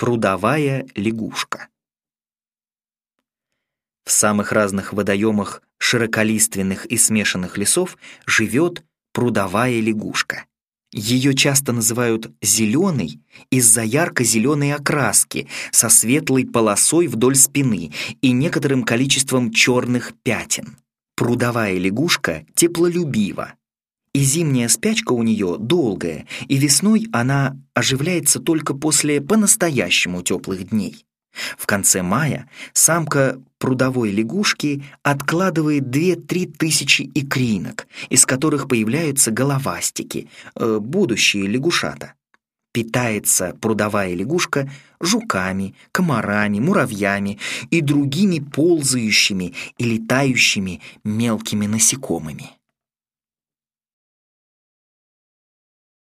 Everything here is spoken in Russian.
Прудовая лягушка. В самых разных водоемах широколиственных и смешанных лесов живет прудовая лягушка. Ее часто называют зеленой из-за ярко-зеленой окраски со светлой полосой вдоль спины и некоторым количеством черных пятен. Прудовая лягушка теплолюбива. И зимняя спячка у нее долгая, и весной она оживляется только после по-настоящему теплых дней. В конце мая самка прудовой лягушки откладывает 2-3 тысячи икринок, из которых появляются головастики, э, будущие лягушата. Питается прудовая лягушка жуками, комарами, муравьями и другими ползающими и летающими мелкими насекомыми.